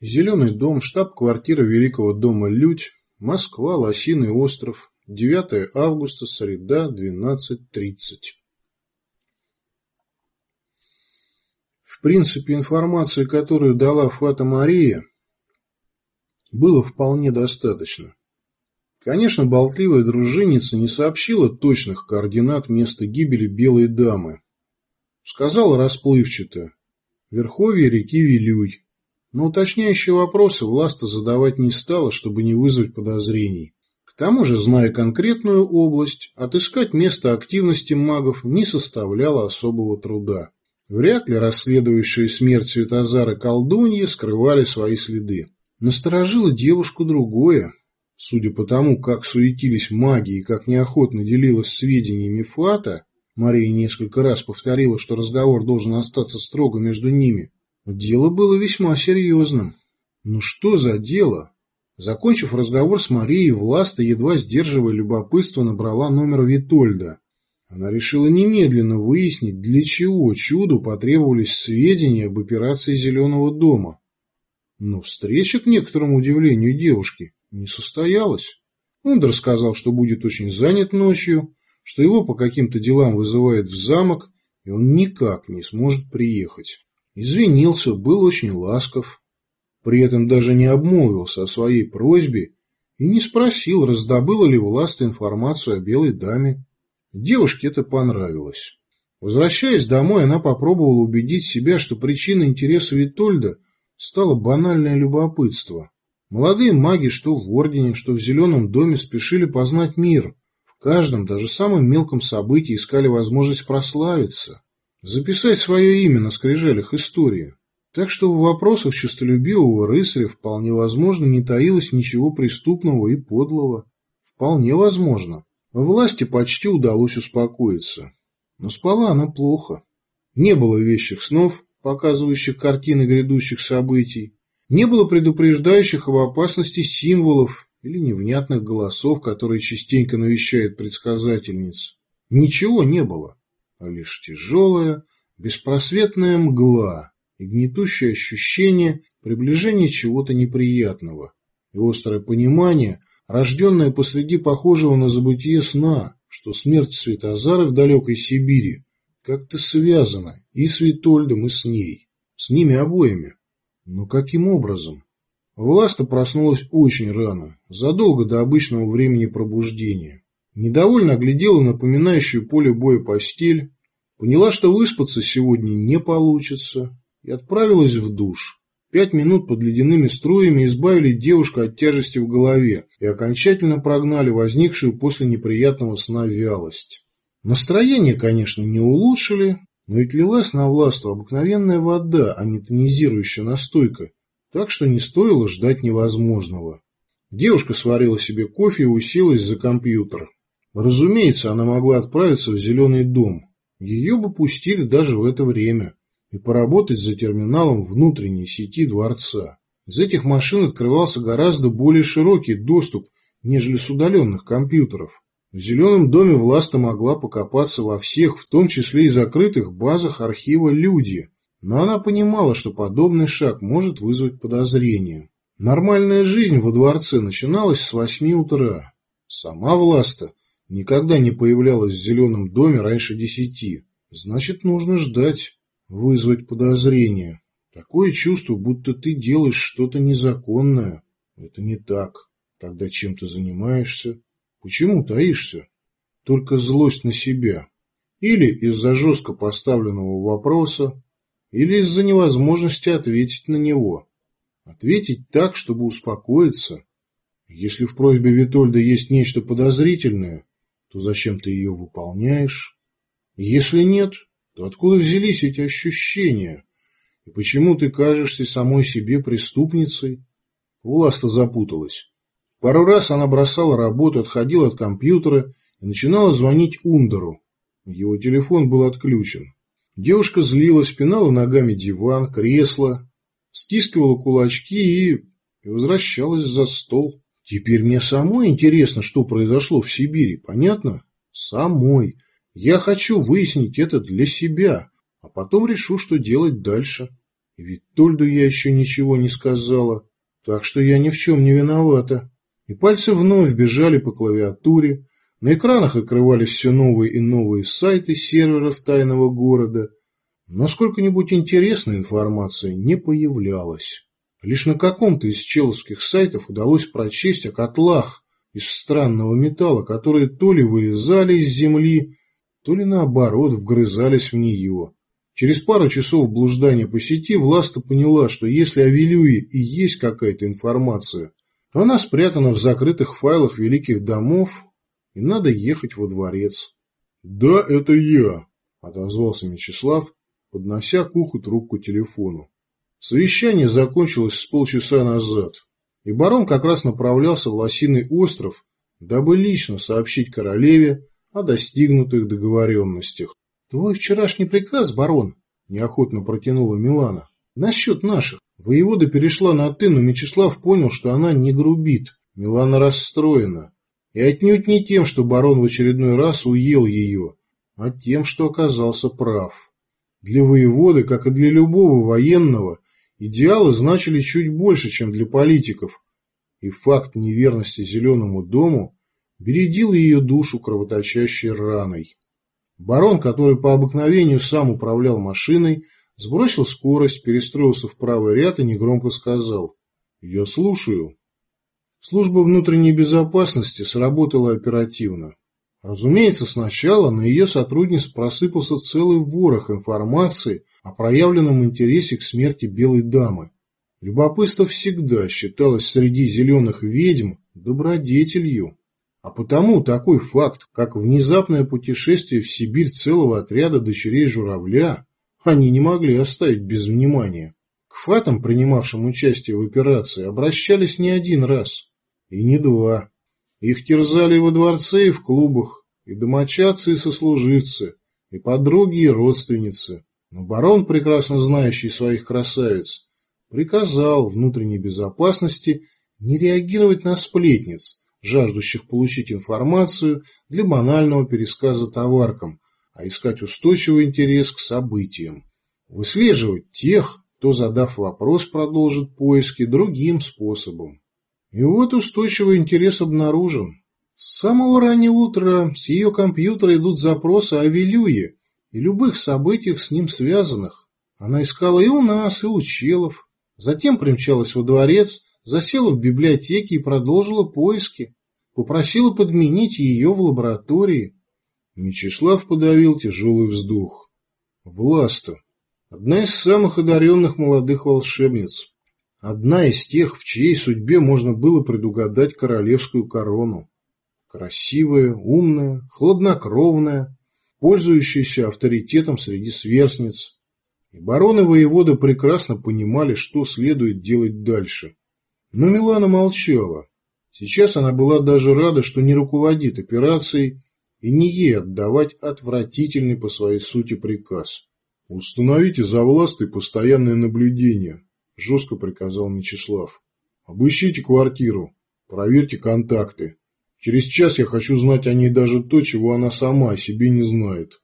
Зеленый дом, штаб-квартира Великого дома «Людь», Москва, Лосиный остров, 9 августа, среда, 12.30. В принципе, информации, которую дала Фата Мария, было вполне достаточно. Конечно, болтливая дружинница не сообщила точных координат места гибели белой дамы. Сказала расплывчато «Верховье реки Вилюй». Но уточняющие вопросы Власта задавать не стала, чтобы не вызвать подозрений. К тому же, зная конкретную область, отыскать место активности магов не составляло особого труда. Вряд ли расследующие смерть Светозара колдуньи скрывали свои следы. Насторожило девушку другое. Судя по тому, как суетились маги и как неохотно делилась сведениями Фата, Мария несколько раз повторила, что разговор должен остаться строго между ними, дело было весьма серьезным. Ну что за дело? Закончив разговор с Марией, Власта, едва сдерживая любопытство, набрала номер Витольда. Она решила немедленно выяснить, для чего чуду потребовались сведения об операции Зеленого дома. Но встреча, к некоторому удивлению девушки, не состоялась. Он рассказал, что будет очень занят ночью, что его по каким-то делам вызывает в замок, и он никак не сможет приехать. Извинился, был очень ласков. При этом даже не обмолвился о своей просьбе и не спросил, раздобыла ли Власта информацию о белой даме. Девушке это понравилось. Возвращаясь домой, она попробовала убедить себя, что причиной интереса Витольда стало банальное любопытство. Молодые маги, что в Ордене, что в Зеленом доме, спешили познать мир. В каждом, даже самом мелком событии искали возможность прославиться, записать свое имя на скрижалях истории. Так что в вопросах честолюбивого рыцаря вполне возможно не таилось ничего преступного и подлого. Вполне возможно. Власти почти удалось успокоиться. Но спала она плохо. Не было вещих снов, показывающих картины грядущих событий. Не было предупреждающих об опасности символов или невнятных голосов, которые частенько навещают предсказательниц. Ничего не было, а лишь тяжелая, беспросветная мгла и гнетущее ощущение приближения чего-то неприятного и острое понимание, рожденное посреди похожего на забытие сна, что смерть Светозары в далекой Сибири как-то связана и с Витольдом, и с ней, с ними обоими. Но каким образом? Власта проснулась очень рано, задолго до обычного времени пробуждения. Недовольно оглядела напоминающую поле боя постель, поняла, что выспаться сегодня не получится, и отправилась в душ. Пять минут под ледяными струями избавили девушку от тяжести в голове и окончательно прогнали возникшую после неприятного сна вялость. Настроение, конечно, не улучшили, но ведь лилась на власту обыкновенная вода, а не тонизирующая настойка, так что не стоило ждать невозможного. Девушка сварила себе кофе и уселась за компьютер. Разумеется, она могла отправиться в зеленый дом. Ее бы пустили даже в это время и поработать за терминалом внутренней сети дворца. Из этих машин открывался гораздо более широкий доступ, нежели с удаленных компьютеров. В Зеленом доме Власта могла покопаться во всех, в том числе и закрытых базах архива «Люди», но она понимала, что подобный шаг может вызвать подозрение. Нормальная жизнь во дворце начиналась с восьми утра. Сама Власта никогда не появлялась в Зеленом доме раньше десяти. Значит, нужно ждать, вызвать подозрение. Такое чувство, будто ты делаешь что-то незаконное. Это не так. Тогда чем ты занимаешься? Почему таишься? Только злость на себя. Или из-за жестко поставленного вопроса, или из-за невозможности ответить на него. Ответить так, чтобы успокоиться. Если в просьбе Витольда есть нечто подозрительное, то зачем ты ее выполняешь? Если нет, то откуда взялись эти ощущения? И почему ты кажешься самой себе преступницей? Власта запуталась. Пару раз она бросала работу, отходила от компьютера и начинала звонить Ундеру. Его телефон был отключен. Девушка злилась, пинала ногами диван, кресло, стискивала кулачки и... и возвращалась за стол. Теперь мне самой интересно, что произошло в Сибири, понятно? Самой. Я хочу выяснить это для себя, а потом решу, что делать дальше. Ведь Тольду я еще ничего не сказала, так что я ни в чем не виновата. И пальцы вновь бежали по клавиатуре, на экранах открывались все новые и новые сайты серверов тайного города, но сколько-нибудь интересной информации не появлялось. Лишь на каком-то из человских сайтов удалось прочесть о котлах из странного металла, которые то ли вылезали из земли, то ли наоборот вгрызались в нее. Через пару часов блуждания по сети Власта поняла, что если о Вилюе и есть какая-то информация, то она спрятана в закрытых файлах великих домов, и надо ехать во дворец. «Да, это я», – отозвался Мячеслав, поднося к уху трубку телефону. Совещание закончилось с полчаса назад, и барон как раз направлялся в Лосиный остров, дабы лично сообщить королеве о достигнутых договоренностях. «Твой вчерашний приказ, барон», – неохотно протянула Милана, – «насчет наших». Воевода перешла на «ты», но Мечислав понял, что она не грубит. Милана расстроена. И отнюдь не тем, что барон в очередной раз уел ее, а тем, что оказался прав. Для воеводы, как и для любого военного, идеалы значили чуть больше, чем для политиков, и факт неверности Зеленому дому бередил ее душу кровоточащей раной. Барон, который по обыкновению сам управлял машиной, сбросил скорость, перестроился в правый ряд и негромко сказал «Я слушаю». Служба внутренней безопасности сработала оперативно. Разумеется, сначала на ее сотрудниц просыпался целый ворох информации о проявленном интересе к смерти белой дамы. Любопытство всегда считалось среди зеленых ведьм добродетелью. А потому такой факт, как внезапное путешествие в Сибирь целого отряда дочерей журавля, они не могли оставить без внимания. К фатам, принимавшим участие в операции, обращались не один раз, и не два. Их терзали во дворце и в клубах, и домочадцы, и сослуживцы, и подруги, и родственницы. Но барон, прекрасно знающий своих красавиц, приказал внутренней безопасности не реагировать на сплетниц, жаждущих получить информацию для банального пересказа товаркам, а искать устойчивый интерес к событиям. Выслеживать тех, кто, задав вопрос, продолжит поиски другим способом. И вот устойчивый интерес обнаружен. С самого раннего утра с ее компьютера идут запросы о Вилюе и любых событиях с ним связанных. Она искала и у нас, и у челов. Затем примчалась во дворец, засела в библиотеке и продолжила поиски. Попросила подменить ее в лаборатории. Мечислав подавил тяжелый вздох. Власта. Одна из самых одаренных молодых волшебниц. Одна из тех, в чьей судьбе можно было предугадать королевскую корону. Красивая, умная, хладнокровная, пользующаяся авторитетом среди сверстниц. И бароны воевода прекрасно понимали, что следует делать дальше. Но Милана молчала. Сейчас она была даже рада, что не руководит операцией и не ей отдавать отвратительный по своей сути приказ. Установите за властой постоянное наблюдение, – жестко приказал Мечислав. «Обыщите квартиру, проверьте контакты. Через час я хочу знать о ней даже то, чего она сама о себе не знает».